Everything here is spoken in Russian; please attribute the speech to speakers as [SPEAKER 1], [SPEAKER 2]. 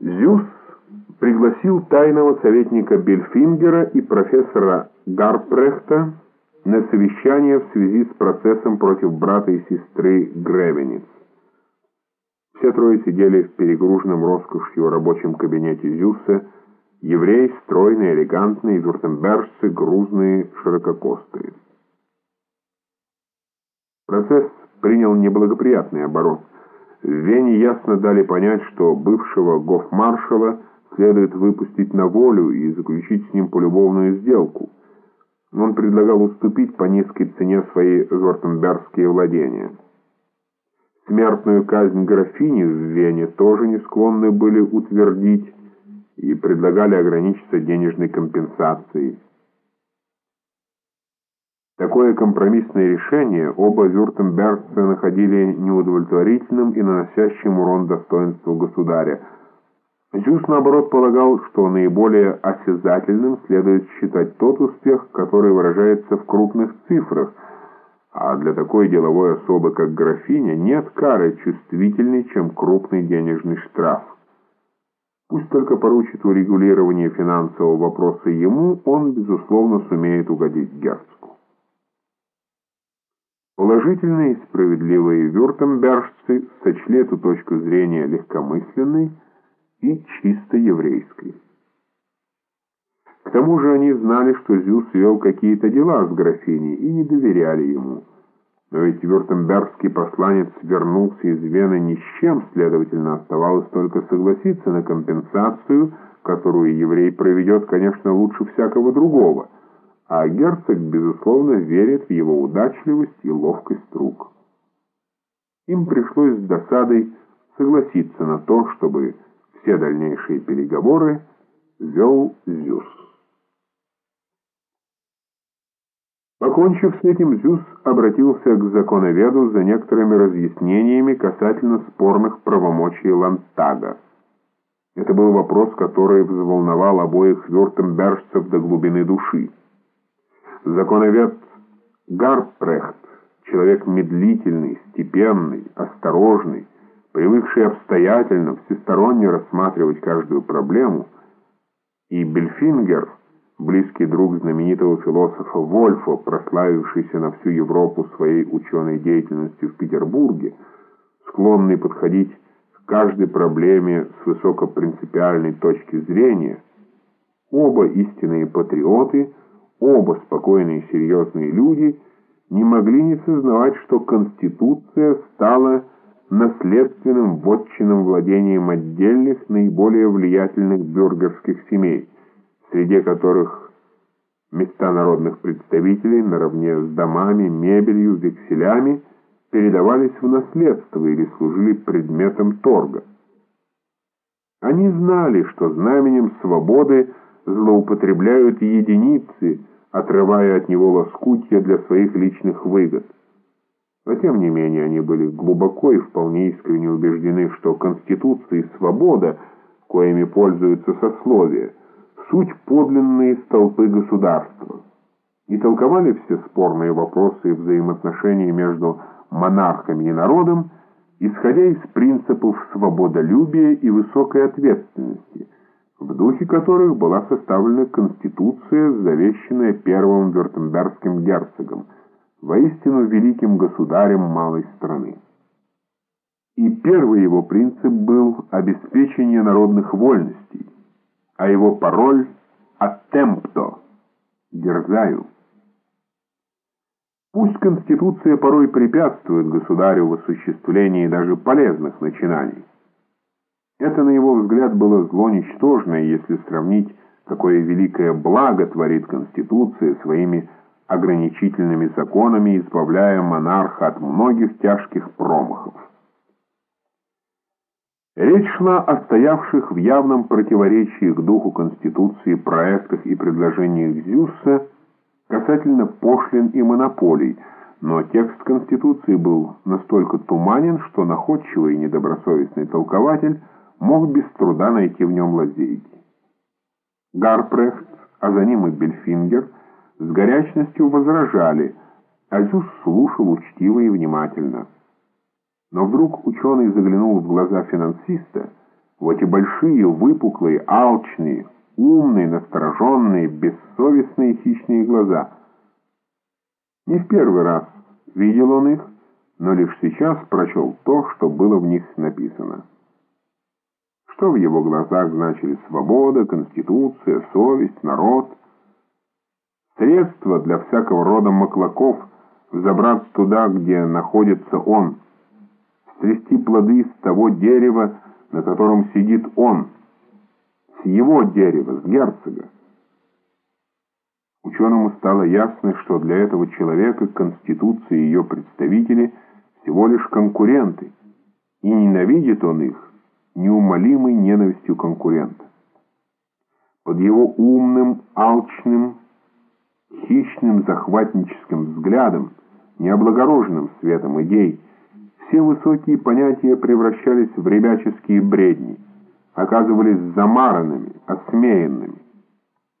[SPEAKER 1] Зюс пригласил тайного советника Бельфингера и профессора Гарпрехта на совещание в связи с процессом против брата и сестры Гревениц. Все трое сидели в перегруженном роскошью рабочем кабинете Зюса, евреи стройные, элегантные, вюртембержцы грузные, ширококостые. Процесс принял неблагоприятный оборот. В Вене ясно дали понять, что бывшего гофмаршала следует выпустить на волю и заключить с ним полюбовную сделку. Он предлагал уступить по низкой цене свои вюртембергские владения. Смертную казнь графини в Вене тоже не склонны были утвердить и предлагали ограничиться денежной компенсацией. Такое компромиссное решение оба вюртембергца находили неудовлетворительным и наносящим урон достоинству государя. Зюс, наоборот, полагал, что наиболее осязательным следует считать тот успех, который выражается в крупных цифрах – а для такой деловой особы, как графиня, нет кары чувствительней, чем крупный денежный штраф. Пусть только поручит урегулирование финансового вопроса ему, он, безусловно, сумеет угодить герцогу. Положительные и справедливые вюртембержцы сочли эту точку зрения легкомысленной и чисто еврейской. К тому же они знали, что Зюс вел какие-то дела с графиней и не доверяли ему. Но ведь вюртембергский посланец вернулся из Вены ни с чем, следовательно, оставалось только согласиться на компенсацию, которую еврей проведет, конечно, лучше всякого другого, а герцог, безусловно, верит в его удачливость и ловкость рук. Им пришлось с досадой согласиться на то, чтобы все дальнейшие переговоры вел Зюс. Покончив с этим, Зюс обратился к законоведу за некоторыми разъяснениями касательно спорных правомочий Лантага. Это был вопрос, который взволновал обоих вюртембержцев до глубины души. Законовед Гарпрехт, человек медлительный, степенный, осторожный, привыкший обстоятельно, всесторонне рассматривать каждую проблему, и Бельфингер – близкий друг знаменитого философа Вольфа, прославившийся на всю Европу своей ученой деятельностью в Петербурге, склонный подходить к каждой проблеме с высокопринципиальной точки зрения, оба истинные патриоты, оба спокойные и серьезные люди не могли не сознавать, что Конституция стала наследственным вотчинным владением отдельных наиболее влиятельных бюргерских семей – среди которых места народных представителей наравне с домами, мебелью, векселями передавались в наследство или служили предметом торга. Они знали, что знаменем свободы злоупотребляют единицы, отрывая от него лоскутья для своих личных выгод. Но тем не менее они были глубоко и вполне искренне убеждены, что Конституция и свобода, коими пользуются сословия, суть подлинные столпы государства, и толковали все спорные вопросы и взаимоотношения между монархами и народом, исходя из принципов свободолюбия и высокой ответственности, духе которых была составлена Конституция, завещанная первым вюртембергским герцогом, воистину великим государем малой страны. И первый его принцип был обеспечение народных вольностей, а его пароль «Аттемпто» — «Дерзаю». Пусть Конституция порой препятствует государю в осуществлении даже полезных начинаний. Это, на его взгляд, было зло ничтожное, если сравнить, какое великое благо творит Конституция своими ограничительными законами, избавляя монарха от многих тяжких промахов. Речь шла о стоявших в явном противоречии к духу Конституции проектах и предложениях Зюсса касательно пошлин и монополий, но текст Конституции был настолько туманен, что находчивый и недобросовестный толкователь мог без труда найти в нем лазейки. Гарпрехт, а за ним и Бельфингер, с горячностью возражали, а Зюс слушал учтиво и внимательно. Но вдруг ученый заглянул в глаза финансиста, в эти большие, выпуклые, алчные, умные, настороженные, бессовестные хищные глаза. Не в первый раз видел он их, но лишь сейчас прочел то, что было в них написано. Что в его глазах значили свобода, конституция, совесть, народ. Средства для всякого рода маклаков взобраться туда, где находится он, стрясти плоды с того дерева, на котором сидит он, с его дерева, с герцога. Ученому стало ясно, что для этого человека Конституция и ее представители всего лишь конкуренты, и ненавидит он их неумолимой ненавистью конкурента. Под его умным, алчным, хищным, захватническим взглядом, необлагороженным светом идей, все высокие понятия превращались в ребяческие бредни, оказывались замаранными, осмеянными.